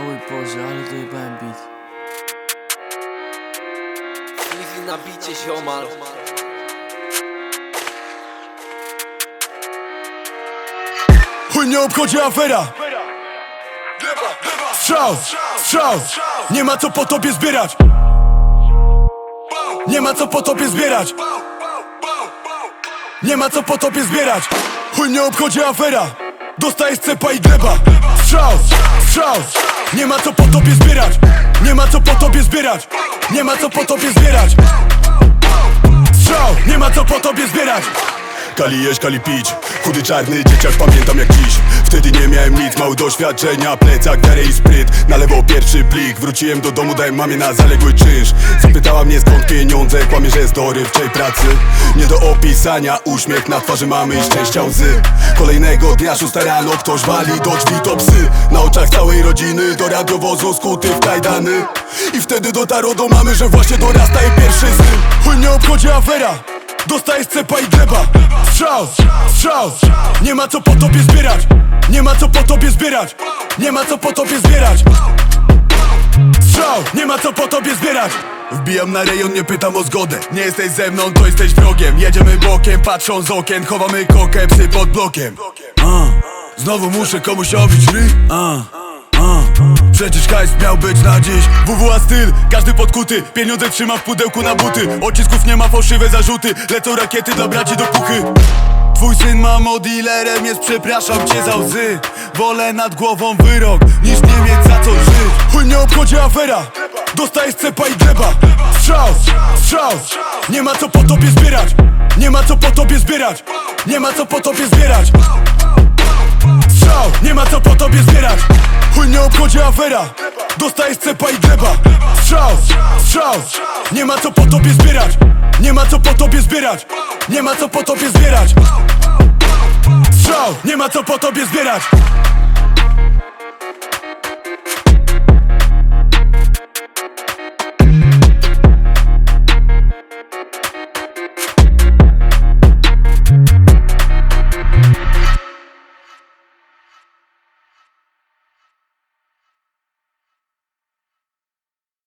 Oj Boże, ale to jebałem bit. Easy na bicie ziomal. Chuj nie obchodzi afera. Strzał, strzał, nie ma co po tobie zbierać. Nie ma co po tobie zbierać. Nie ma co po tobie zbierać. Chuj nie obchodzi afera. Dostajesz cepa i gleba. Strzał, strzał. Nie ma co po tobie zbierać. Nie ma co po tobie zbierać. Nie ma co po tobie zbierać. Strzał, nie ma co po tobie zbierać. Kali jeść, kali pić. Chudy czarny dzieciak, pamiętam jak dziś. Wtedy nie miałem nic, mało doświadczenia Plecak, wiarę i spryt. Na lewo pierwszy plik. Wróciłem do domu, dałem mamie na zaległy czynsz mnie skąd pieniądze Kłamie, że z dorywczej pracy. Nie do opisania Uśmiech na twarzy mamy i szczęścia łzy. Kolejnego dnia, szósta rano Ktoś wali do drzwi, to psy. Na oczach całej rodziny Do radiowozu skuty w kajdany. I wtedy dotarło do mamy, że właśnie dorasta jej pierwszy syn. Chuj nie obchodzi afera Dostajesz cepa i gleba. Strzał, strzał Nie ma co po tobie zbierać Nie ma co po tobie zbierać Nie ma co po tobie zbierać nie ma co po tobie zbierać. Wbijam na rejon, nie pytam o zgodę. Nie jesteś ze mną, to jesteś wrogiem. Jedziemy bokiem, patrzą z okien Chowamy kokę, psy pod blokiem. A, Znowu muszę komuś obić ry A, a. Przecież hajs miał być na dziś. WWA styl, każdy podkuty. Pieniądze trzyma w pudełku na buty. Odcisków nie ma, fałszywe zarzuty. Lecą rakiety dla braci do puchy. Twój syn mamo dealerem jest, przepraszam cię za łzy. Wolę nad głową wyrok, niż nie mieć za co żyć. Chuj nie obchodzi afera Dostajesz cepa i gleba. Strzał, strzał. Nie ma co po tobie zbierać. Nie ma co po tobie zbierać. Nie ma co po tobie zbierać. Strzał, nie ma co po tobie zbierać. Chuj nie obchodzi afera. Dostajesz cepa i gleba. Strzał, strzał. Nie ma co po tobie zbierać. Nie ma co po tobie zbierać. Nie ma co po tobie zbierać. Strzał, nie ma co po tobie zbierać